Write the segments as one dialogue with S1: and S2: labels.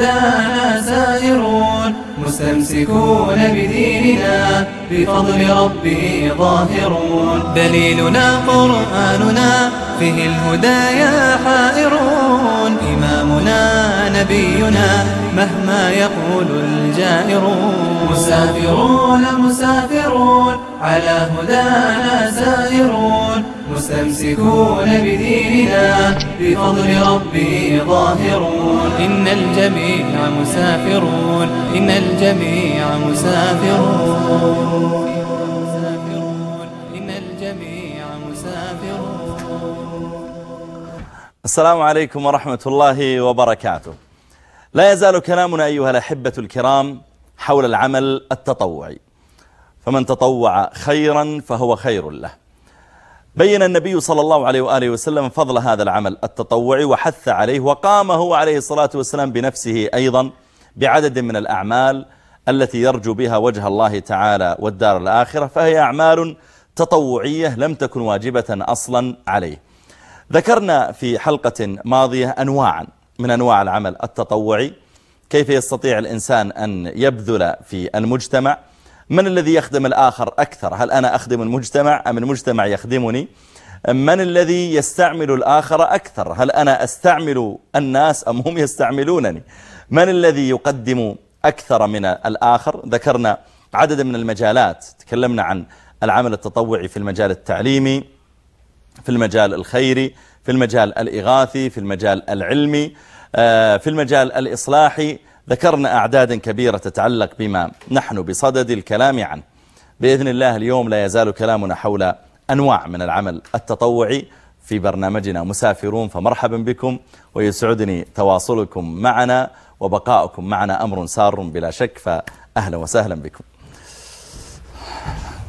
S1: هدانا سائرون مستمسكون بديننا بفضل ربي ظاهرون. دليلنا قرآننا فيه الهدايا حائرون. إمامنا نبينا مهما يقول الجائرون. مسافرون مسافرون على هدانا سائرون مستمسكون بديننا بفضل ربي ظاهرون. إن الجميع مسافرون إن الجميع مسافرون.
S2: السلام عليكم ورحمة الله وبركاته. لا يزال كلامنا أيها الأحبة الكرام حول العمل التطوعي. فمن تطوع خيرا فهو خير له. بين النبي صلى الله عليه وآله وسلم فضل هذا العمل التطوعي وحث عليه وقام هو عليه الصلاة والسلام بنفسه أيضا بعدد من الأعمال التي يرجو بها وجه الله تعالى والدار الآخرة فهي أعمال تطوعية لم تكن واجبة أصلا عليه. ذكرنا في حلقة ماضية أنواعا من أنواع العمل التطوعي. كيف يستطيع الإنسان أن يبذل في المجتمع؟ من الذي يخدم الآخر أكثر؟ هل أنا أخدم المجتمع أم المجتمع يخدمني؟ من الذي يستعمل الآخر أكثر؟ هل أنا أستعمل الناس أم هم يستعملونني؟ من الذي يقدم أكثر من الآخر؟ ذكرنا عدد من المجالات تكلمنا عن العمل التطوعي في المجال التعليمي في المجال الخيري في المجال الإغاثي في المجال العلمي في المجال الإصلاحي. ذكرنا أعدادا كبيرة تتعلق بما نحن بصدد الكلام عنه. بإذن الله اليوم لا يزال كلامنا حول أنواع من العمل التطوعي في برنامجنا مسافرون فمرحبا بكم ويسعدني تواصلكم معنا وبقاؤكم معنا أمر سار بلا شك فأهلا وسهلا بكم.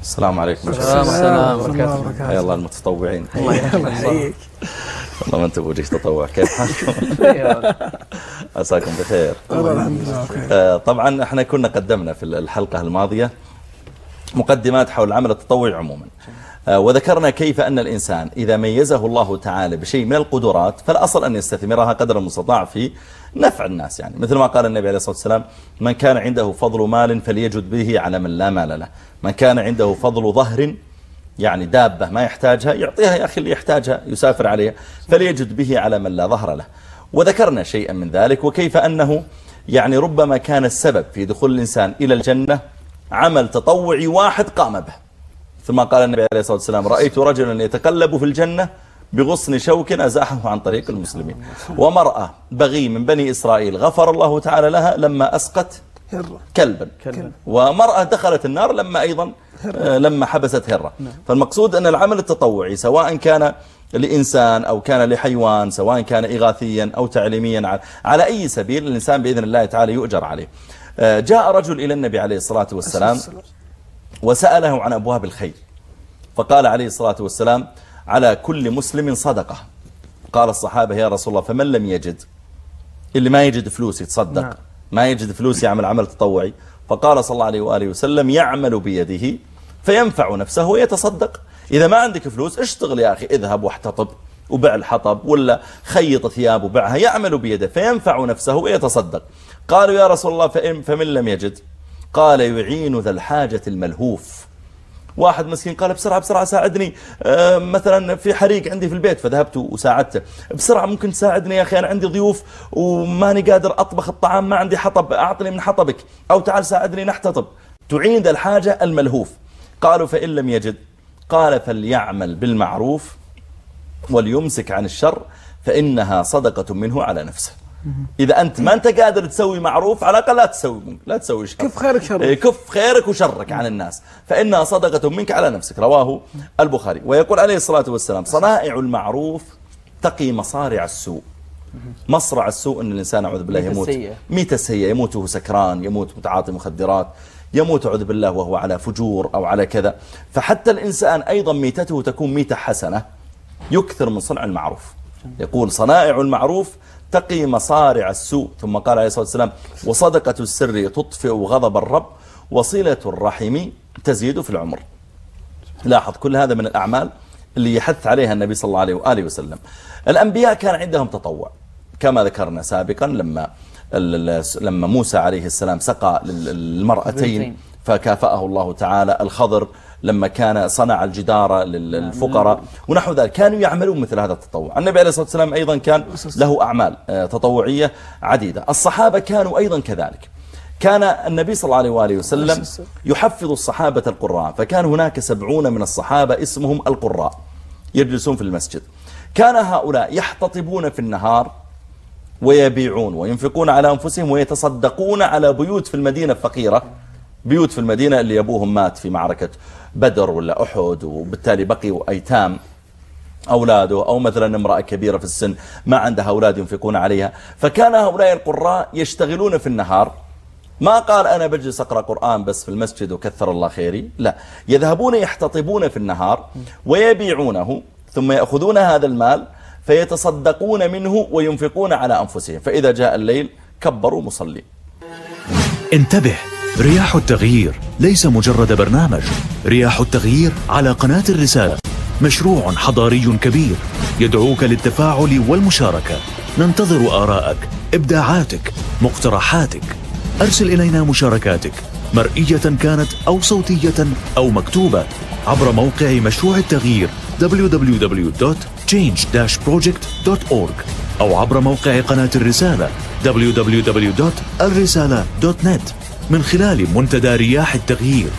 S2: السلام عليكم.
S3: السلام ورحمة
S2: حيا الله المتطوعين.
S3: الله يحييك.
S2: والله ما انت بوجهك تطوع. كيف حالكم؟ عساكم بخير.
S3: الحمد لله. بخير
S2: آه، طبعا إحنا كنا قدمنا في الحلقة الماضية مقدمات حول العمل التطوعي عموما. آه، وذكرنا كيف أن الإنسان إذا ميزه الله تعالى بشيء من القدرات فالأصل أن يستثمرها قدر المستطاع في نفع الناس يعني. مثل ما قال النبي عليه الصلاة والسلام من كان عنده فضل مال فليجد به على من لا مال له. من كان عنده فضل ظهر يعني دابة ما يحتاجها يعطيها يا أخي اللي يحتاجها يسافر عليها فليجد به على من لا ظهر له. وذكرنا شيئا من ذلك وكيف أنه يعني ربما كان السبب في دخول الإنسان إلى الجنة عمل تطوعي واحد قام به. ثم قال النبي عليه الصلاة والسلام رأيت رجلا يتقلب في الجنة بغصن شوك أزاحه عن طريق المسلمين. ومرأة بغي من بني إسرائيل غفر الله تعالى لها لما أسقت كلبا. ومرأة دخلت النار لما أيضا آه، لما حبست هرة. فالمقصود أن العمل التطوعي سواء كان لإنسان أو كان لحيوان سواء كان إغاثيا أو تعليميا على- على أي سبيل الإنسان بإذن الله تعالى يؤجر عليه. آه، جاء رجل إلى النبي عليه الصلاة والسلام وسأله عن أبواب الخير. فقال عليه الصلاة والسلام على كل مسلم صدقة. قال الصحابة يا رسول الله فمن لم يجد؟ اللي ما يجد فلوس يتصدق.
S3: نعم.
S2: ما يجد فلوس يعمل عمل تطوعي. فقال صلى الله عليه وآله وسلم يعمل بيده فينفع نفسه ويتصدق. إذا ما عندك فلوس اشتغل يا أخي اذهب واحتطب وبع الحطب ولا خيط ثياب وبعها. يعمل بيده فينفع نفسه ويتصدق. قالوا يا رسول الله فمن لم يجد؟ قال يعين ذا الحاجة الملهوف. واحد مسكين قال بسرعة بسرعة ساعدني. آه، مثلا في حريق عندي في البيت فذهبت وساعدته. بسرعة ممكن تساعدني يا أخي أنا عندي ضيوف وماني قادر أطبخ الطعام ما عندي حطب أعطني من حطبك. أو تعال ساعدني نحتطب. تعين ذا الحاجة الملهوف. قالوا فإن لم يجد. قال فليعمل بالمعروف وليمسك عن الشر فإنها صدقة منه على نفسه. إذا أنت ما أنت قادر تسوي معروف على الأقل لا تسوي لا تسوي شر.
S3: كف خيرك شرك.
S2: إيه، كف خيرك وشرك عن الناس. فإنها صدقة منك على نفسك. رواه البخاري. ويقول عليه الصلاة والسلام صنائع المعروف تقي مصارع السوء. مصرع السوء أن الإنسان أعوذ بالله يموت.
S4: سيئة.
S2: ميتة سيئة. يموت وهو سكران يموت متعاطي مخدرات يموت أعوذ بالله وهو على فجور أو على كذا. فحتى الإنسان أيضا ميتته تكون ميتة حسنة يكثر من صنع المعروف. يقول صنائع المعروف تقي مصارع السوء. ثم قال عليه الصلاة والسلام وصدقة السر تطفئ غضب الرب وصلة الرحم تزيد في العمر. لاحظ كل هذا من الأعمال اللي يحث عليها النبي صلى الله عليه وآله وسلم. الأنبياء كان عندهم تطوع كما ذكرنا سابقا لما لما موسى عليه السلام سقى لل- للمرأتين. فكافأه الله تعالى الخضر لما كان صنع الجدار لل- للفقراء ونحو ذلك. كانوا يعملون مثل هذا التطوع. النبي عليه الصلاة والسلام أيضا كان له أعمال آه، تطوعية عديدة. الصحابة كانوا أيضا كذلك. كان النبي صلى الله عليه وسلم يحفظ الصحابة القراء فكان هناك سبعون من الصحابة اسمهم القراء يجلسون في المسجد. كان هؤلاء يحتطبون في النهار ويبيعون وينفقون على أنفسهم ويتصدقون على بيوت في المدينة الفقيرة. بيوت في المدينة اللي أبوهم مات في معركة بدر ولا أحد وبالتالي بقيوا أيتام أولاده أو مثلا امرأة كبيرة في السن ما عندها أولاد ينفقون عليها. فكان هؤلاء القراء يشتغلون في النهار. ما قال أنا بجلس أقرأ قرآن بس في المسجد وكثر الله خيري. لا يذهبون يحتطبون في النهار ويبيعونه ثم يأخذون هذا المال فيتصدقون منه وينفقون على أنفسهم. فإذا جاء الليل كبروا مصلين.
S4: انتبه رياح التغيير ليس مجرد برنامج. رياح التغيير على قناة الرسالة. مشروع حضاري كبير يدعوك للتفاعل والمشاركة. ننتظر آراءك إبداعاتك مقترحاتك. أرسل إلينا مشاركاتك مرئية كانت أو صوتية أو مكتوبة عبر موقع مشروع التغيير www.change-project.org أو عبر موقع قناة الرسالة www.الرسالة.net من خلال منتدى رياح التغيير.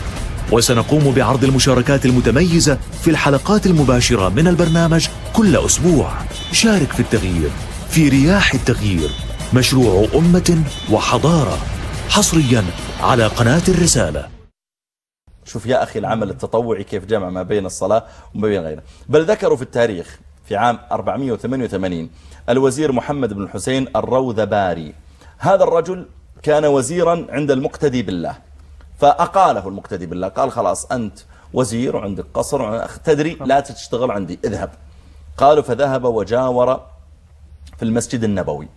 S4: وسنقوم بعرض المشاركات المتميزة في الحلقات المباشرة من البرنامج كل أسبوع. شارك في التغيير. في رياح التغيير. مشروع أمة وحضارة. حصريا على قناة الرسالة.
S2: شوف يا أخي العمل التطوعي كيف جمع ما بين الصلاة وما بين غيرها بل ذكروا في التاريخ في عام 488 الوزير محمد بن الحسين الروذباري. هذا الرجل كان وزيرا عند المقتدي بالله. فأقاله المقتدي بالله قال خلاص أنت وزير وعندك قصر وعندك- تدري لا تشتغل عندي اذهب. قالوا فذهب وجاور في المسجد النبوي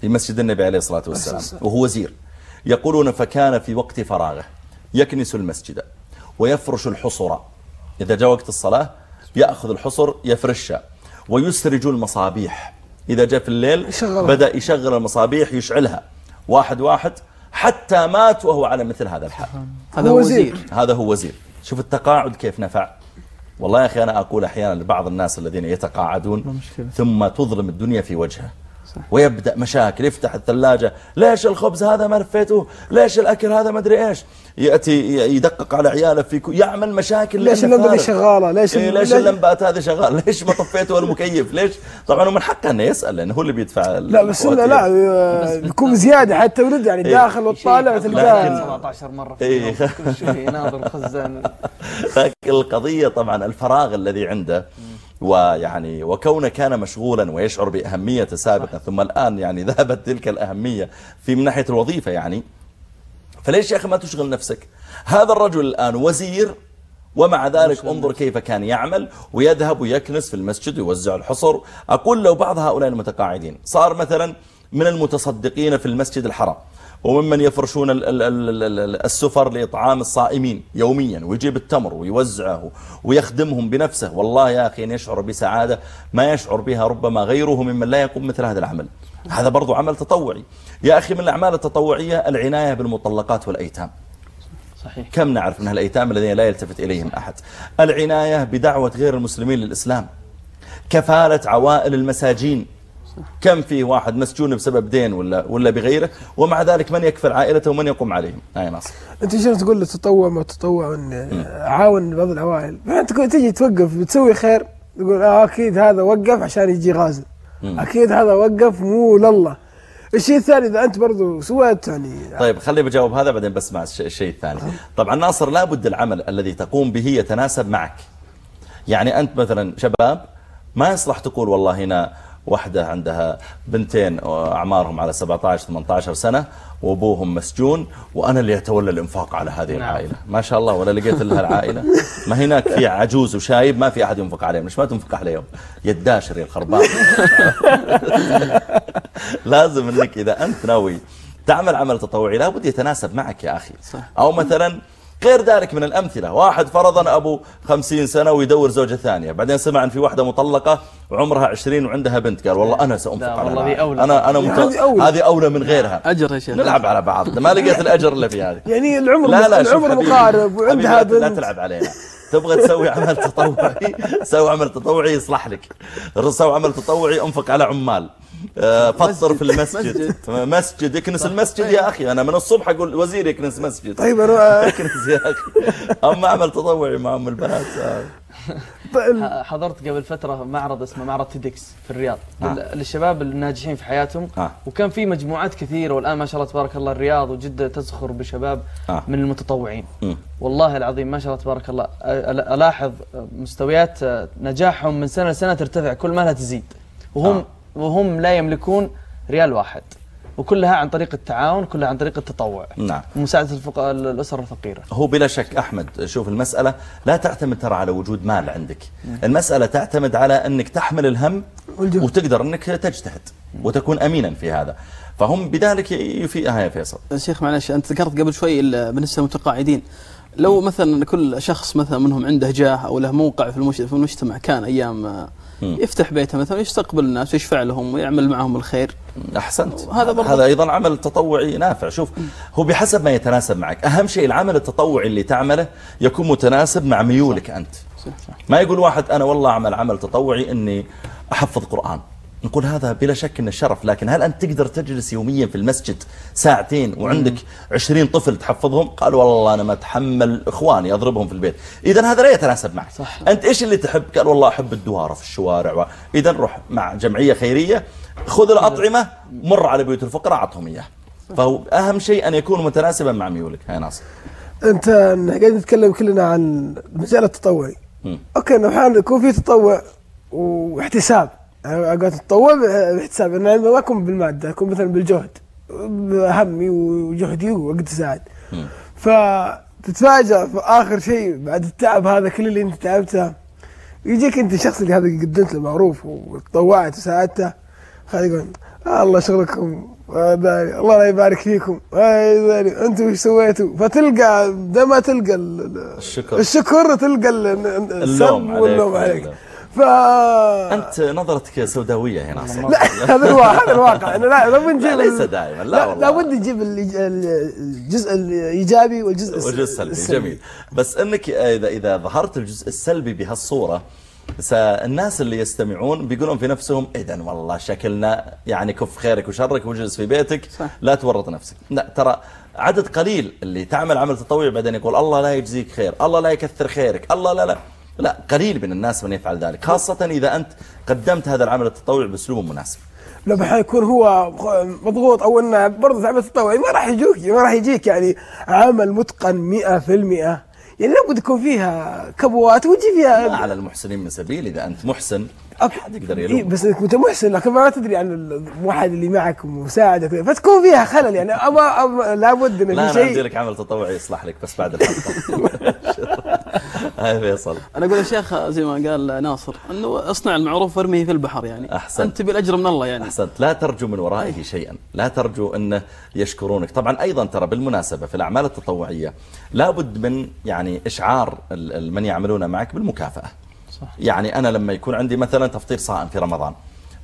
S2: في مسجد النبي عليه الصلاة والسلام وهو وزير. يقولون فكان في وقت فراغه يكنس المسجد ويفرش الحصر. إذا جاء وقت الصلاة يأخذ الحصر يفرشها ويسرج المصابيح. إذا جاء في الليل. بدأ يشغل المصابيح يشعلها. واحد واحد حتى مات وهو على مثل هذا الحال.
S1: هذا
S3: هو وزير.
S2: هذا هو وزير. شوف التقاعد كيف نفع. والله يا أخي أنا أقول أحيانا لبعض الناس الذين يتقاعدون. ثم تظلم الدنيا في وجهه.
S1: صح.
S2: ويبدأ مشاكل يفتح الثلاجة. ليش الخبز هذا ما لفيته ليش الأكل هذا ما أدري إيش؟ يأتي يدقق على عياله في كو... يعمل مشاكل
S3: ليش
S2: لأنه
S3: اللمبة دي. شغالة؟ ليش
S2: إيه ليش
S3: ليش-
S2: اللمبات هذه شغال ليش ما طفيته المكيف؟ ليش؟ طبعا هو من حقه إنه يسأل لأنه هو اللي بيدفع
S3: لا بس إنه لا آه، بيكون زيادة حتى ولد يعني
S2: إيه.
S3: داخل وطالع تلقاه
S1: 17 مرة في
S2: إيه.
S1: كل شيء يناظر الخزان.
S2: لكن القضية طبعا الفراغ الذي عنده ويعني وكونه كان مشغولا ويشعر بأهمية سابقا ثم الآن يعني ذهبت تلك الأهمية في من ناحية الوظيفة يعني فليش يا أخي ما تشغل نفسك؟ هذا الرجل الآن وزير ومع ذلك انظر كيف كان يعمل ويذهب ويكنس في المسجد ويوزع الحصر. أقول لو بعض هؤلاء المتقاعدين صار مثلا من المتصدقين في المسجد الحرام وممن يفرشون ال- ال- ال- ال- ال- السفر لإطعام الصائمين يوميا ويجيب التمر ويوزعه ويخدمهم بنفسه. والله يا أخي إن يشعر بسعادة ما يشعر بها ربما غيره ممن لا يقوم مثل هذا العمل. هذا برضو عمل تطوعي. يا أخي من الأعمال التطوعية العناية بالمطلقات والأيتام.
S1: صحيح.
S2: كم نعرف من الأيتام الذين لا يلتفت إليهم أحد؟ العناية بدعوة غير المسلمين للإسلام. كفالة عوائل المساجين. كم في واحد مسجون بسبب دين ولا ولا بغيره؟ ومع ذلك من يكفل عائلته ومن يقوم عليهم؟ هاي ناصر.
S3: أنت شنو تقول تطوع ما تطوع؟ عاون بعض العوائل تقول تجي توقف بتسوي خير تقول آه أكيد هذا وقف عشان يجي غازي. أكيد هذا وقف مو لله. الشيء الثاني إذا أنت برضو سويت يعني
S2: طيب خلي بجاوب هذا بعدين بسمع الش- الشيء الثاني. طبعا ناصر لابد العمل الذي تقوم به يتناسب معك. يعني أنت مثلا شباب ما يصلح تقول والله هنا واحدة عندها بنتين أعمارهم على 17 18 سنة وأبوهم مسجون وأنا اللي أتولى الإنفاق على هذه
S1: نعم.
S2: العائلة. ما شاء الله ولا لقيت لها العائلة. ما هناك في عجوز وشايب ما في أحد ينفق عليهم. ليش ما تنفق عليهم يداشر يا الخربان. لازم إنك إذا أنت ناوي تعمل عمل تطوعي لابد يتناسب معك يا أخي.
S1: صح.
S2: أو مثلا غير ذلك من الأمثلة واحد فرضا أبو خمسين سنة ويدور زوجة ثانية بعدين سمع أن في واحدة مطلقة وعمرها عشرين وعندها بنت قال والله أنا سأنفق على
S1: والله
S2: هذه.
S1: أولى.
S2: أنا أنا مت...
S3: هذه أولى.
S2: هذه أولى من غيرها
S5: أجر يا شيخ
S2: نلعب على بعض ما لقيت الأجر إلا في هذه
S3: يعني العمر
S2: لا لا
S3: العمر. مقارب وعندها
S2: حبيبي لا
S3: بنت
S2: تلعب علينا تبغى تسوي عمل تطوعي؟ سوي عمل تطوعي يصلح لك. سوي عمل تطوعي انفق على عمال. آه، فطر في المسجد. مسجد. يكنس المسجد يا أخي. أنا من الصبح أقول وزير يكنس مسجد.
S3: طيب أنا
S2: يكنس يا أخي. أما عمل تطوعي مع أم البنات.
S3: طيب،
S1: حضرت قبل فترة معرض اسمه معرض TEDx في الرياض
S2: آه.
S1: لل- للشباب الناجحين في حياتهم
S2: آه.
S1: وكان في مجموعات كثيرة والآن ما شاء الله تبارك الله الرياض وجدة تزخر بشباب
S2: آه.
S1: من المتطوعين. والله العظيم ما شاء الله تبارك الله ألاحظ مستويات نجاحهم من سنة لسنة ترتفع كل ما لها تزيد وهم
S2: آه.
S1: وهم لا يملكون ريال واحد وكلها عن طريق التعاون كلها عن طريق التطوع.
S2: نعم.
S1: ومساعدة الفق... الأسر الفقيرة.
S2: هو بلا شك أحمد شوف المسألة لا تعتمد ترى على وجود مال عندك. المسألة تعتمد على أنك تحمل الهم
S3: والجهد.
S2: وتقدر أنك تجتهد وتكون أمينا في هذا. فهم بذلك يفيدها يا فيصل.
S5: شيخ معلش أنت ذكرت قبل شوي ال- بالنسبة للمتقاعدين لو مثلا كل شخص مثلا منهم عنده جاه أو له موقع في المجتمع, كان أيام آه،. يفتح بيته مثلا يستقبل الناس ويشفع لهم ويعمل معهم الخير.
S2: أحسنت.
S5: هذا برضه-
S2: هذا أيضا عمل تطوعي نافع. شوف هو بحسب ما يتناسب معك. أهم شيء العمل التطوعي اللي تعمله يكون متناسب مع ميولك أنت. ما يقول واحد أنا والله أعمل عمل تطوعي أني أحفظ قرآن. نقول هذا بلا شك إنه شرف لكن هل أنت تقدر تجلس يوميا في المسجد ساعتين وعندك عشرين طفل تحفظهم؟ قال والله أنا ما اتحمل إخواني أضربهم في البيت. اذا هذا لا يتناسب معك.
S1: صح.
S2: أنت إيش اللي تحب؟ قال والله أحب الدوارة في الشوارع و... اذا روح مع جمعية خيرية خذ الأطعمة مر على بيوت الفقراء أعطهم اياه فهو أهم شيء أن يكون متناسبا مع ميولك يا ناصر.
S3: أنت قاعد نتكلم كلنا عن المجال التطوعي إنه أحيانا يكون في تطوع واحتساب. قاعد تتطوع باحتساب انه ما يكون بالمادة يكون مثلا بالجهد. بهمي وجهدي ووقت ساعد. فتتفاجأ في آخر شيء بعد التعب هذا كل اللي أنت تعبته. يجيك أنت الشخص اللي هذا قدمت له معروف وتطوعت وساعدته. خلي يقول آه الله شغلكم آه داري. الله لا يبارك فيكم. آه داري. أنتم إيش سويتوا؟ فتلقى ده ما تلقى ال- ال-
S2: الشكر.
S3: الشكر تلقى ال- ال- السب
S2: عليك.
S3: واللوم عليك.
S2: اللوم.
S3: ف
S2: أنت نظرتك سوداوية يا ناصر
S3: لا هذا الواقع هذا الواقع. أنا لا لابد نجيب
S2: لا، ليس دائما، لا
S3: لا نجيب الإيج- الجزء الإيجابي والجزء الس-
S2: وجزء سلبي جميل. بس إنك اذا إذا ظهرت الجزء السلبي بهالصورة الناس اللي يستمعون بيقولون في نفسهم اذا والله شكلنا يعني كف خيرك وشرك واجلس في بيتك
S5: صح.
S2: لا تورط نفسك. لا ترى عدد قليل اللي تعمل عمل تطوعي بعدين يقول الله لا يجزيك خير الله لا يكثر خيرك الله لا لا. لا قليل من الناس من يفعل ذلك خاصة إذا أنت قدمت هذا العمل التطوعي بأسلوب مناسب.
S3: لما حيكون هو مضغوط أو إنه برضه تعب تطوعي ما راح يجوك ما راح يجيك يعني عمل متقن 100% يعني لابد يكون فيها كبوات ويجي
S2: ما
S3: فيها
S2: على المحسنين من سبيل إذا أنت محسن. أحد يقدر
S3: إيه
S2: يلوم
S3: بس إنك أنت محسن لكن ما تدري عن الواحد اللي معك ومساعدك. فتكون فيها خلل يعني أما, أما لابد
S2: لا
S3: ان
S2: أنا
S3: في
S2: عندي
S3: شيء
S2: لك عمل تطوعي يصلح لك بس بعد الحلقة. هاي فيصل.
S5: أنا أقول يا شيخ زي ما قال ناصر إنه اصنع المعروف وارميه في البحر يعني.
S2: أحسنت.
S5: أنت تبي الاجر من الله يعني.
S2: أحسنت. لا ترجو من ورائه شيئا. لا ترجو أنه يشكرونك. طبعا أيضا ترى بالمناسبة في الأعمال التطوعية لابد من يعني ال- من يعملون معك بالمكافأة.
S1: صح.
S2: يعني أنا لما يكون عندي مثلا تفطير صائم في رمضان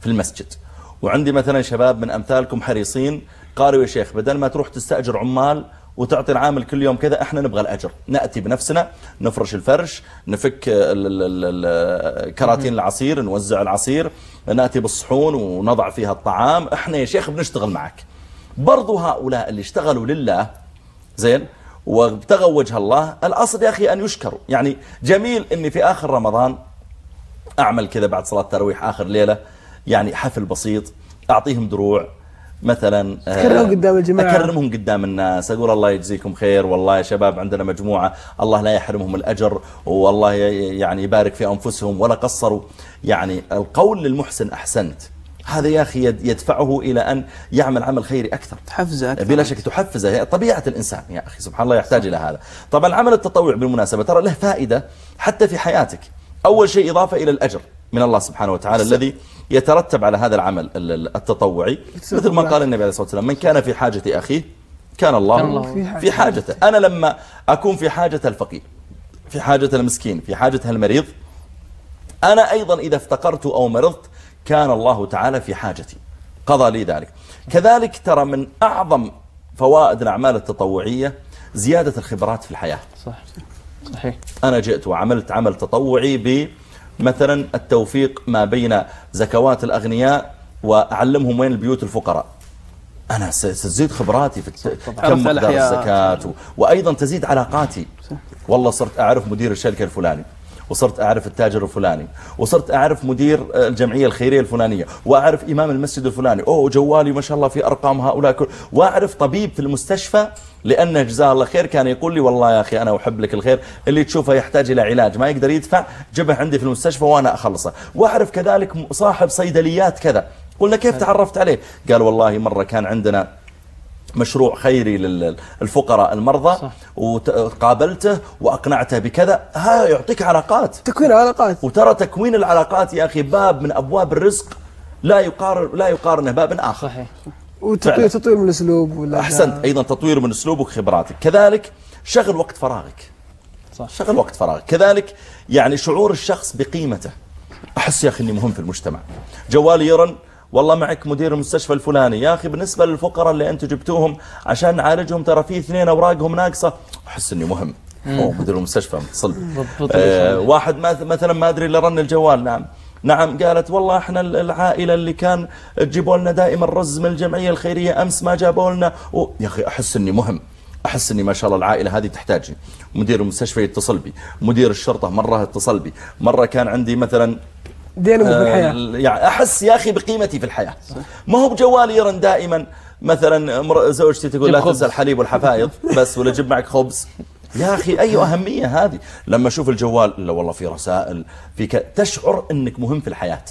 S2: في المسجد وعندي مثلا شباب من أمثالكم حريصين قالوا يا شيخ بدل ما تروح تستأجر عمال وتعطي العامل كل يوم كذا إحنا نبغى الأجر. نأتي بنفسنا نفرش الفرش نفك كراتين العصير نوزع العصير نأتي بالصحون ونضع فيها الطعام. إحنا يا شيخ بنشتغل معك. برضو هؤلاء اللي اشتغلوا لله زين وابتغوا وجه الله الأصل يا أخي أن يشكروا. يعني جميل إني في آخر رمضان أعمل كذا بعد صلاة التراويح آخر ليلة يعني حفل بسيط أعطيهم دروع مثلا آه،
S3: تكرمهم قدام الجماعة.
S2: أكرمهم قدام الناس أقول الله يجزيكم خير والله يا شباب عندنا مجموعة الله لا يحرمهم الأجر والله يعني يبارك في أنفسهم ولا قصروا. يعني القول للمحسن أحسنت. هذا يا أخي يد- يدفعه إلى أن يعمل عمل خيري أكثر.
S5: تحفزه أكثر.
S2: بلا شك تحفزه. هي طبيعة الإنسان يا أخي سبحان الله يحتاج إلى هذا. طبعا العمل التطوع بالمناسبة ترى له فائدة حتى في حياتك. أول شيء إضافة إلى الأجر من الله سبحانه وتعالى الذي يترتب على هذا العمل ال- ال- التطوعي. مثل ما قال النبي عليه الصلاة والسلام من كان في حاجة أخيه كان الله,
S3: في
S2: حاجته. أنا لما أكون في حاجة الفقير في حاجة المسكين في حاجة المريض أنا أيضا إذا افتقرت أو مرضت كان الله تعالى في حاجتي. قضى لي ذلك. كذلك ترى من أعظم فوائد الأعمال التطوعية زيادة الخبرات في الحياة.
S1: صح. صحيح.
S2: أنا جئت وعملت عمل تطوعي بمثلا التوفيق ما بين زكوات الأغنياء وأعلمهم وين البيوت الفقراء. أنا ستزيد خبراتي في كم مقدار. الزكاة وأيضا تزيد علاقاتي. والله صرت أعرف مدير الشركة الفلاني. وصرت أعرف التاجر الفلاني وصرت أعرف مدير الجمعية الخيرية الفلانية وأعرف إمام المسجد الفلاني أوه جوالي ما شاء الله في أرقام هؤلاء كل وأعرف طبيب في المستشفى لأنه جزاه الله خير كان يقول لي والله يا أخي أنا أحب لك الخير اللي تشوفه يحتاج إلى علاج ما يقدر يدفع جبه عندي في المستشفى وأنا أخلصه. وأعرف كذلك صاحب صيدليات كذا. قلنا كيف تعرفت عليه؟ قال والله مرة كان عندنا مشروع خيري للفقراء المرضى
S1: صح.
S2: وقابلته وأقنعته بكذا. ها يعطيك علاقات.
S3: تكوين علاقات
S2: وترى تكوين العلاقات يا أخي باب من أبواب الرزق لا يقارن لا يقارنه باب آخر.
S1: صحيح.
S3: وتطوير. تطوير من الاسلوب ولا
S2: أحسنت. أيضا تطوير من أسلوبك وخبراتك. كذلك شغل وقت فراغك.
S1: صح.
S2: شغل وقت فراغك. كذلك يعني شعور الشخص بقيمته. أحس يا أخي أني مهم في المجتمع. جوالي يرن والله معك مدير المستشفى الفلاني. يا أخي بالنسبة للفقراء اللي أنتم جبتوهم عشان نعالجهم ترى في اثنين أوراقهم ناقصة. أحس أني مهم. أوه مدير المستشفى متصل. آه واحد مثلا ما أدري إلا رن الجوال. نعم. نعم قالت والله إحنا العائلة اللي كان تجيبوا لنا دائما رز من الجمعية الخيرية أمس ما جابوا لنا. و... يا أخي أحس أني مهم. أحس أني ما شاء الله العائلة هذه تحتاجني. مدير المستشفى يتصل بي. مدير الشرطة مرة اتصل بي. مرة كان عندي مثلا
S3: في
S2: آه، يعني أحس يا أخي بقيمتي في الحياة. ما هو بجوالي يرن دائما مثلا مر- زوجتي تقول لا. تنسى الحليب والحفايض بس ولا جيب معك خبز. يا أخي أي أهمية هذه؟ لما أشوف الجوال لا والله في رسائل في ك... تشعر إنك مهم في الحياة.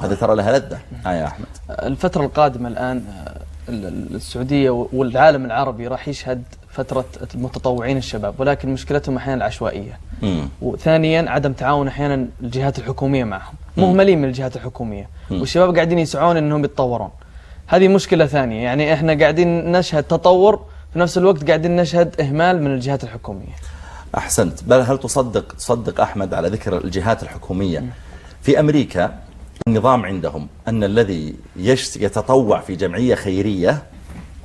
S2: هذا ترى لها لذة. آه يا أحمد.
S1: الفترة القادمة الآن آه، ال- ال- السعودية والعالم العربي راح يشهد فترة المتطوعين الشباب ولكن مشكلتهم أحيانا العشوائية.
S2: مم.
S1: وثانيا عدم تعاون أحيانا الجهات الحكومية معهم. مهملين من الجهات الحكومية. والشباب قاعدين يسعون أنهم يتطورون. هذه مشكلة ثانية. يعني إحنا قاعدين نشهد تطور في نفس الوقت قاعدين نشهد إهمال من الجهات الحكومية.
S2: أحسنت. بل هل تصدق تصدق أحمد على ذكر الجهات الحكومية؟ في أمريكا النظام عندهم أن الذي يتطوع في جمعية خيرية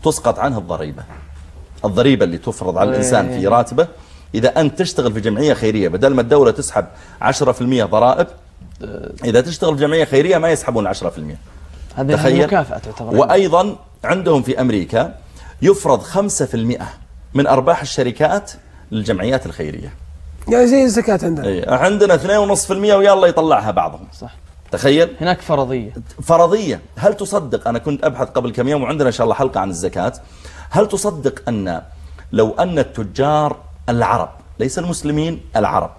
S2: تسقط عنه الضريبة. الضريبة اللي تفرض على الإنسان في راتبه إذا أنت تشتغل في جمعية خيرية بدل ما الدولة تسحب 10% ضرائب إذا تشتغل في جمعية خيرية ما يسحبون 10%
S1: هذه مكافأة تعتبر
S2: وأيضا عندهم في أمريكا يفرض 5% من أرباح الشركات للجمعيات الخيرية.
S3: يعني زي الزكاه عندنا.
S2: إيه، عندنا 2.5% ويلا يطلعها بعضهم.
S1: صح.
S2: تخيل.
S1: هناك فرضية.
S2: فرضية. هل تصدق أنا كنت أبحث قبل كم يوم وعندنا إن شاء الله حلقة عن الزكاة هل تصدق أن لو أن التجار العرب ليس المسلمين العرب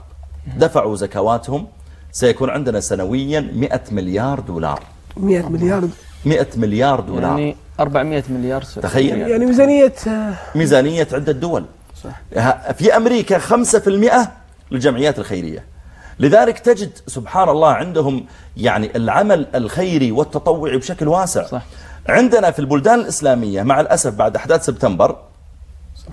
S2: دفعوا زكواتهم سيكون عندنا سنويا 100 مليار دولار.
S3: 100 مليار.
S2: 100 مليار دولار. يعني
S1: يعني 400 مليار
S2: تخيل.
S3: يعني ميزانيه آه،
S2: ميزانية عدة دول. ه- في أمريكا 5% للجمعيات الخيرية. لذلك تجد سبحان الله عندهم يعني العمل الخيري والتطوعي بشكل واسع.
S1: صح.
S2: عندنا في البلدان الإسلامية مع الأسف بعد أحداث سبتمبر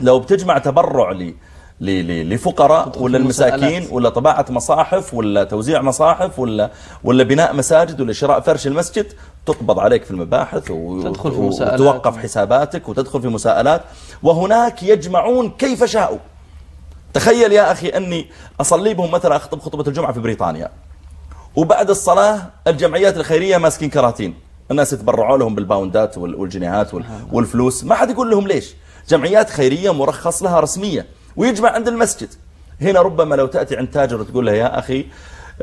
S2: لو بتجمع تبرع ل ل- ل- لفقراء ولا المساكين. ولا طباعة مصاحف ولا توزيع مصاحف ولا ولا بناء مساجد ولا شراء فرش المسجد تقبض عليك في المباحث و-
S1: تدخل في مساءلات.
S2: وتوقف حساباتك وتدخل في مساءلات. وهناك يجمعون كيف شاءوا. تخيل يا أخي أني أصلي بهم مثلا أخطب خطبة الجمعة في بريطانيا. وبعد الصلاة الجمعيات الخيرية ماسكين كراتين. الناس يتبرعوا لهم بالباوندات وال- والجنيهات وال- والفلوس. ما حد يقول لهم ليش؟ جمعيات خيرية مرخص لها رسمية. ويجمع عند المسجد. هنا ربما لو تأتي عند تاجر وتقول له يا أخي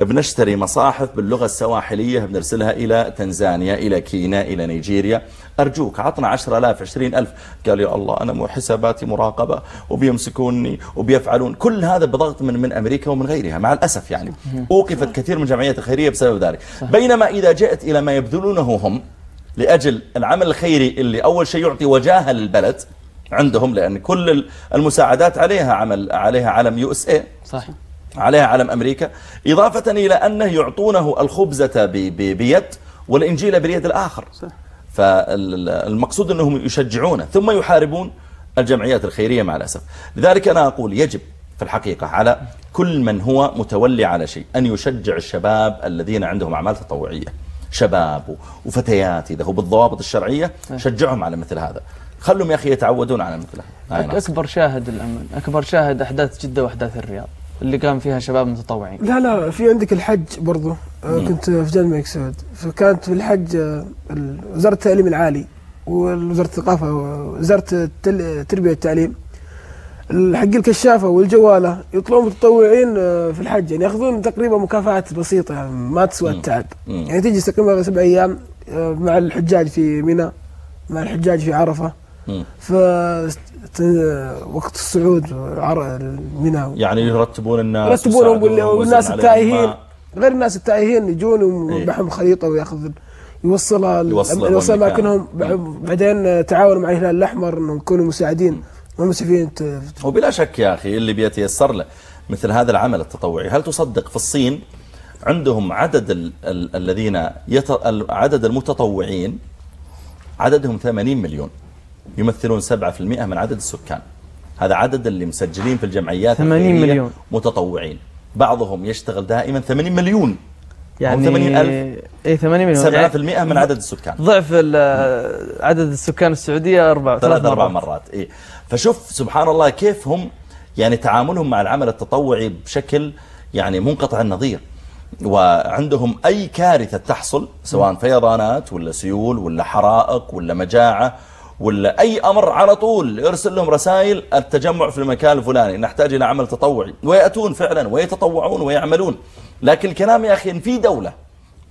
S2: بنشتري مصاحف باللغة السواحلية بنرسلها إلى تنزانيا إلى كينيا إلى نيجيريا. أرجوك عطنا عشر ألاف عشرين ألف. قال يا الله أنا مو حساباتي مراقبة وبيمسكوني وبيفعلون كل هذا بضغط من من أمريكا ومن غيرها مع الأسف يعني. أوقفت كثير من الجمعيات الخيرية بسبب ذلك. بينما إذا جئت إلى ما يبذلونه هم لأجل العمل الخيري اللي أول شيء يعطي وجاهة للبلد عندهم لأن كل المساعدات عليها عمل عليها علم USA
S1: صح
S2: عليها علم أمريكا. إضافة إلى أنه يعطونه الخبزة بيد والإنجيل باليد الآخر.
S5: صح.
S2: فالمقصود أنهم يشجعونه ثم يحاربون الجمعيات الخيرية مع الأسف. لذلك أنا أقول يجب في الحقيقة على كل من هو متولي على شيء أن يشجع الشباب الذين عندهم أعمال تطوعية. شباب وفتيات إذا هو بالضوابط الشرعية شجعهم على مثل هذا. خلهم يا أخي يتعودون على مثل هذا. نعم.
S1: أكبر شاهد الامل أكبر شاهد أحداث جدة وأحداث الرياض اللي قام فيها شباب متطوعين.
S3: لا لا في عندك الحج برضو. آه، كنت في جامعة الملك سعود. فكانت في الحج آه، وزارة التعليم العالي ووزارة الثقافة ووزارة التربية والتعليم. حق الكشافة والجوالة يطلعون متطوعين آه، في الحج يعني ياخذون تقريبا مكافآت بسيطة يعني ما تسوى التعب. يعني تجلس تقريبا سبع أيام آه، مع الحجاج في منى مع الحجاج في عرفة
S2: مم.
S3: ف ت- وقت الصعود منى
S2: يعني يرتبون الناس ويساعدونهم
S3: والناس التائهين. غير الناس التائهين يجون
S2: إيه.
S3: ومعهم خريطة وياخذ يوصلها
S2: يوصلها
S3: يوصل. اماكنهم بع- بعدين تعاونوا مع الهلال الأحمر إنهم يكونوا مساعدين والمسعفين ت-
S2: وبلا شك يا أخي اللي بيتيسر له مثل هذا العمل التطوعي. هل تصدق في الصين عندهم عدد ال ال الذين يت ال- عدد المتطوعين عددهم 80 مليون. يمثلون 7% من عدد السكان. هذا عدد اللي مسجلين في الجمعيات
S1: 80
S2: الخيرية
S1: مليون.
S2: متطوعين. بعضهم يشتغل دائما 80 مليون.
S1: يعني
S2: 80,000.
S1: اي 80 مليون.
S2: 7%
S1: يعني
S2: من عدد السكان.
S1: ضعف ال- عدد السكان السعودية أربع
S2: ثلاث أربع
S1: مرات.
S2: مرات. إيه. فشوف سبحان الله كيف هم يعني تعاملهم مع العمل التطوعي بشكل يعني منقطع النظير. وعندهم أي كارثة تحصل سواء فيضانات ولا سيول ولا حرائق ولا مجاعة ولا أي أمر على طول يرسل لهم رسائل التجمع في المكان الفلاني نحتاج إلى عمل تطوعي. ويأتون فعلا ويتطوعون ويعملون. لكن الكلام يا أخي إن في دولة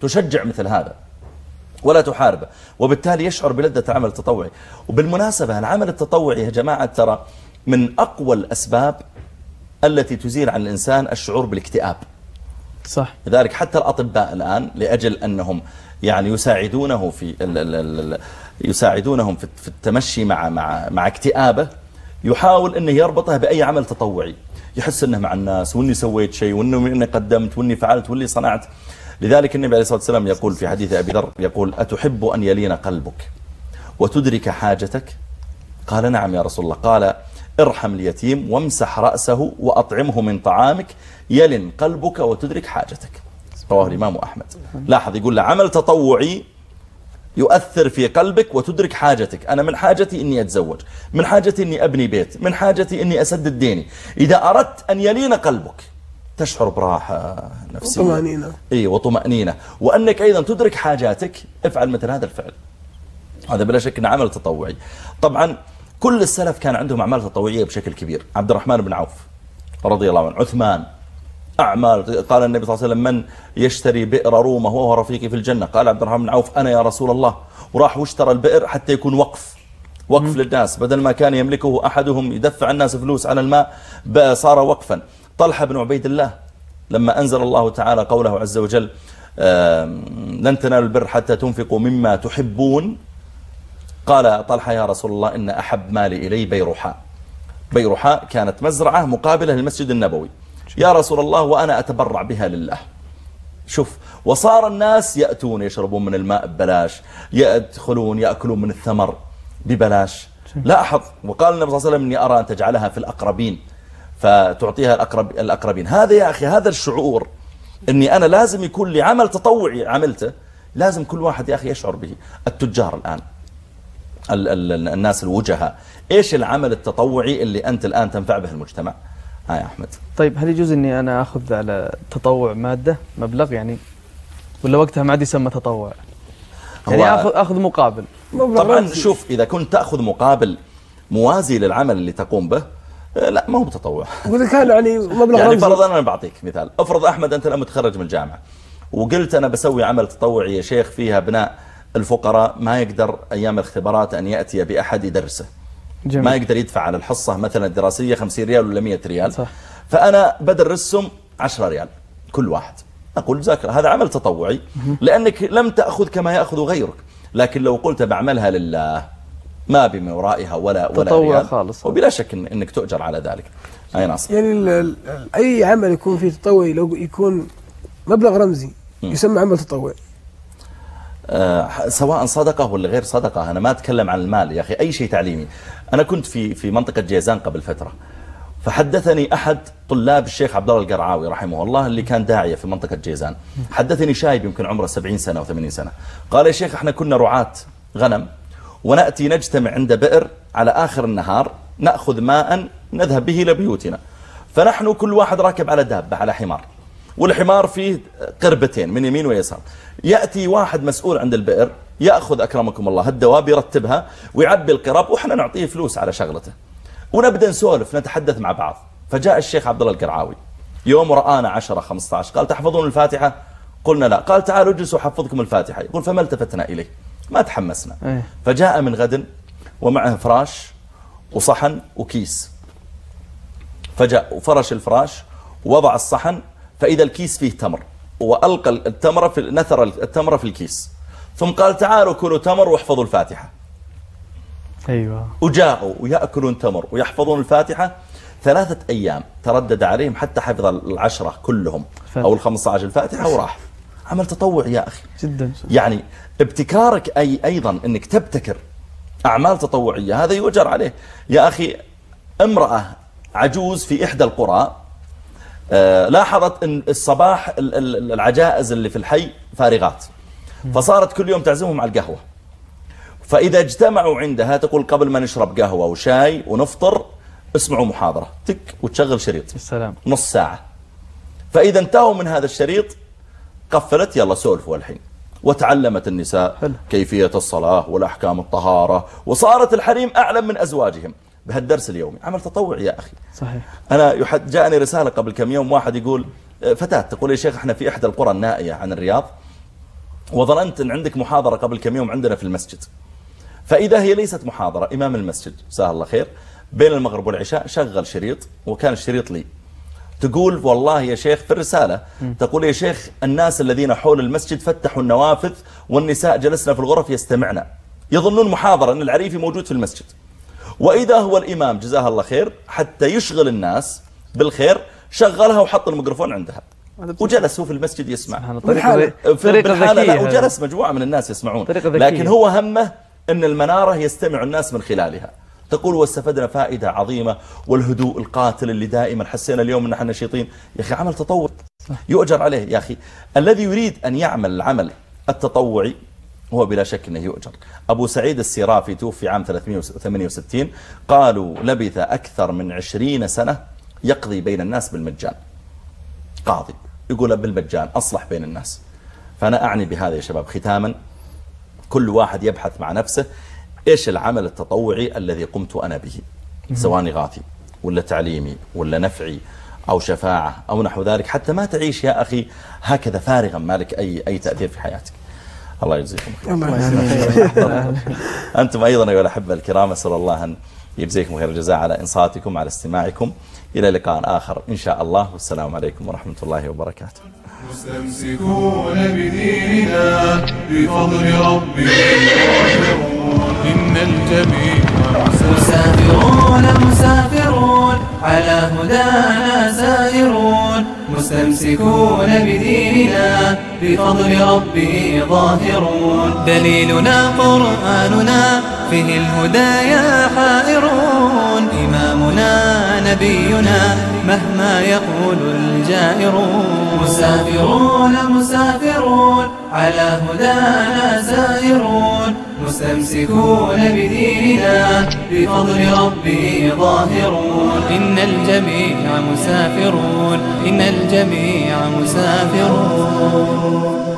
S2: تشجع مثل هذا ولا تحاربه. وبالتالي يشعر بلذة العمل التطوعي. وبالمناسبة العمل التطوعي يا جماعة ترى من أقوى الأسباب التي تزيل عن الإنسان الشعور بالاكتئاب.
S1: صح.
S2: لذلك حتى الأطباء الآن لأجل أنهم يعني يساعدونه في ال ال ال ال يساعدونهم في في التمشي مع مع مع اكتئابه يحاول إنه يربطه بأي عمل تطوعي. يحس إنه مع الناس وإني سويت شيء وانه اني قدمت وإني فعلت وإني صنعت. لذلك النبي عليه الصلاة والسلام يقول في حديث أبي ذر يقول أتحب أن يلين قلبك وتدرك حاجتك؟ قال نعم يا رسول الله. قال ارحم اليتيم وامسح رأسه وأطعمه من طعامك يلن قلبك وتدرك حاجتك. رواه الإمام أحمد. لاحظ يقول له عمل تطوعي يؤثر في قلبك وتدرك حاجتك. أنا من حاجتي أني أتزوج من حاجتي أني أبني بيت من حاجتي أني أسدد ديني. إذا أردت أن يلين قلبك تشعر براحة نفسية.
S3: وطمأنينة.
S2: إيه وطمأنينة. وأنك أيضا تدرك حاجاتك افعل مثل هذا الفعل. هذا بلا شك انه عمل تطوعي. طبعا كل السلف كان عندهم أعمال تطوعية بشكل كبير. عبد الرحمن بن عوف رضي الله عنه عثمان أعمال قال النبي صلى الله عليه وسلم من يشتري بئر رومة وهو رفيقي في الجنة؟ قال عبد الرحمن بن عوف أنا يا رسول الله. وراح واشترى البئر حتى يكون وقف. وقف للناس. بدل ما كان يملكه أحدهم يدفع الناس فلوس على الماء صار وقفا. طلحة بن عبيد الله لما أنزل الله تعالى قوله عز وجل لن تنالوا البر حتى تنفقوا مما تحبون. قال طلحة يا رسول الله إن أحب مالي إلي بيرحاء. بيرحاء كانت مزرعة مقابلة للمسجد النبوي. يا رسول الله وأنا أتبرع بها لله. شوف وصار الناس يأتون يشربون من الماء ببلاش يدخلون يأكلون من الثمر ببلاش. لاحظ وقال النبي صلى الله عليه وسلم إني أرى أن تجعلها في الأقربين. فتعطيها الأقرب الأقربين. هذا يا أخي هذا الشعور أني أنا لازم يكون لي عمل تطوعي عملته لازم كل واحد يا أخي يشعر به. التجار الآن ال ال الناس الوجهاء إيش العمل التطوعي اللي أنت الآن تنفع به المجتمع؟ ها يا أحمد.
S1: طيب هل يجوز إني أنا آخذ على تطوع مادة مبلغ يعني؟ ولا وقتها ما عاد يسمى تطوع؟ يعني اخذ آخذ مقابل.
S2: طبعا. شوف إذا كنت تأخذ مقابل موازي للعمل اللي تقوم به لا ما هو بتطوع
S3: واذا كان يعني مبلغ
S2: يعني فرضا أنا بعطيك مثال. افرض أحمد أنت الآن متخرج من الجامعة وقلت أنا بسوي عمل تطوعي يا شيخ فيها ابناء الفقراء ما يقدر أيام الاختبارات أن يأتي بأحد يدرسه.
S1: جميل.
S2: ما يقدر يدفع على الحصة مثلا الدراسية 50 ريال ولا 100 ريال.
S1: صح.
S2: فأنا بدرسهم 10 ريال كل واحد. جزاك الله هذا عمل تطوعي لأنك لم تأخذ كما يأخذ غيرك. لكن لو قلت بعملها لله ما بمن ورائها ولا ولا
S1: تطوع
S2: ريال.
S1: خالص.
S2: وبلا شك إن إنك تؤجر على ذلك. أي ناصر.
S3: يعني ال- ال- أي عمل يكون فيه تطوعي لو يكون مبلغ رمزي يسمى عمل تطوعي
S2: آه، سواء صدقة ولا غير صدقة أنا ما أتكلم عن المال يا أخي أي شيء تعليمي. أنا كنت في في منطقة جيزان قبل فترة. فحدثني أحد طلاب الشيخ عبد الله القرعاوي رحمه الله اللي كان داعية في منطقة جيزان. حدثني شايب يمكن عمره 70 سنة أو 80 سنة. قال يا شيخ إحنا كنا رعاة غنم. ونأتي نجتمع عند بئر على آخر النهار نأخذ ماء نذهب به إلى بيوتنا. فنحن كل واحد راكب على دابة على حمار. والحمار فيه قربتين من يمين ويسار. يأتي واحد مسؤول عند البئر يأخذ أكرمكم الله الدواب يرتبها ويعبي القرب وإحنا نعطيه فلوس على شغلته. ونبدأ نسولف نتحدث مع بعض. فجاء الشيخ عبد الله القرعاوي. يوم رآنا 10 15 قال تحفظون الفاتحة؟ قلنا لا. قال تعالوا اجلسوا حفظكم الفاتحة. يقول فما التفتنا إليه؟ ما تحمسنا.
S1: إيه.
S2: فجاء من غد ومعه فراش وصحن وكيس. فجاء وفرش الفراش ووضع الصحن فإذا الكيس فيه تمر. وألقى التمرة في نثر التمرة في الكيس. ثم قال تعالوا كلوا تمر واحفظوا الفاتحة.
S1: أيوه.
S2: وجاءوا ويأكلون تمر ويحفظون الفاتحة ثلاثة أيام. تردد عليهم حتى حفظ العشرة كلهم
S1: فاتحة.
S2: أو الخمسة عشر. الفاتحة وراح. عمل تطوع يا أخي.
S1: جدا.
S2: يعني ابتكارك أي أيضا أنك تبتكر أعمال تطوعية هذا يؤجر عليه. يا أخي امرأة عجوز في إحدى القرى آه، لاحظت أن الصباح ال- ال- العجائز اللي في الحي فارغات فصارت كل يوم تعزمهم على القهوة. فإذا اجتمعوا عندها تقول قبل ما نشرب قهوة وشاي ونفطر اسمعوا محاضرة. تك وتشغل شريط.
S1: السلام
S2: نص ساعة. فإذا انتهوا من هذا الشريط قفلت يلا سولفوا الحين. وتعلمت النساء. كيفية الصلاة والأحكام الطهارة وصارت الحريم أعلم من أزواجهم. بهالدرس اليومي عمل تطوع يا أخي.
S1: صحيح.
S2: أنا يحد جاءني رسالة قبل كم يوم واحد يقول آه، فتاة تقول يا شيخ إحنا في إحدى القرى النائية عن الرياض وظننت أن عندك محاضرة قبل كم يوم عندنا في المسجد. فإذا هي ليست محاضرة إمام المسجد جزاه الله خير بين المغرب والعشاء شغل شريط وكان الشريط لي. تقول والله يا شيخ في الرسالة تقول يا شيخ الناس الذين حول المسجد فتحوا النوافذ والنساء جلسنا في الغرف يستمعنا. يظنون محاضرة أن العريفي موجود في المسجد. وإذا هو الإمام جزاه الله خير حتى يشغل الناس بالخير شغلها وحط الميكروفون عندها. وجلس هو في المسجد يسمع.
S1: طريقة ذكية.
S2: وجلس مجموعة من الناس يسمعون. لكن هو همه أن المنارة يستمع الناس من خلالها. تقول واستفدنا فائدة عظيمة والهدوء القاتل اللي دائما حسينا اليوم إن إحنا نشيطين. يا أخي عمل تطوع يؤجر عليه يا أخي. الذي يريد أن يعمل العمل التطوعي هو بلا شك أنه يؤجر. أبو سعيد السرافي توفي عام 368 قالوا لبث أكثر من عشرين سنة يقضي بين الناس بالمجان. قاضي. يقول بالمجان أصلح بين الناس. فأنا أعني بهذا يا شباب. ختاما كل واحد يبحث مع نفسه إيش العمل التطوعي الذي قمت أنا به؟ سواء إغاثي ولا تعليمي ولا نفعي أو شفاعة أو نحو ذلك حتى ما تعيش يا أخي هكذا فارغا ما لك أي, أي تأثير في حياتك. الله يجزيكم خير. أنتم أيضا أيها الأحبة الكرام أسأل الله أن يجزيكم خير الجزاء على إنصاتكم على استماعكم. إلى لقاء آخر إن شاء الله. والسلام عليكم ورحمة الله وبركاته.
S6: مستمسكون بديننا بفضل ربنا إن الجميع
S7: مسافرون مسافرون على هدانا سائرون. مستمسكون بديننا بفضل ربه ظاهرون. دليلنا قرآننا فيه الهدايا حائرون. إمامنا نبينا مهما يقول الجائرون مسافرون مسافرون على هدانا سائرون مستمسكون بديننا بفضل ربه ظاهرون. إن الجميع مسافرون إن الجميع مسافرون.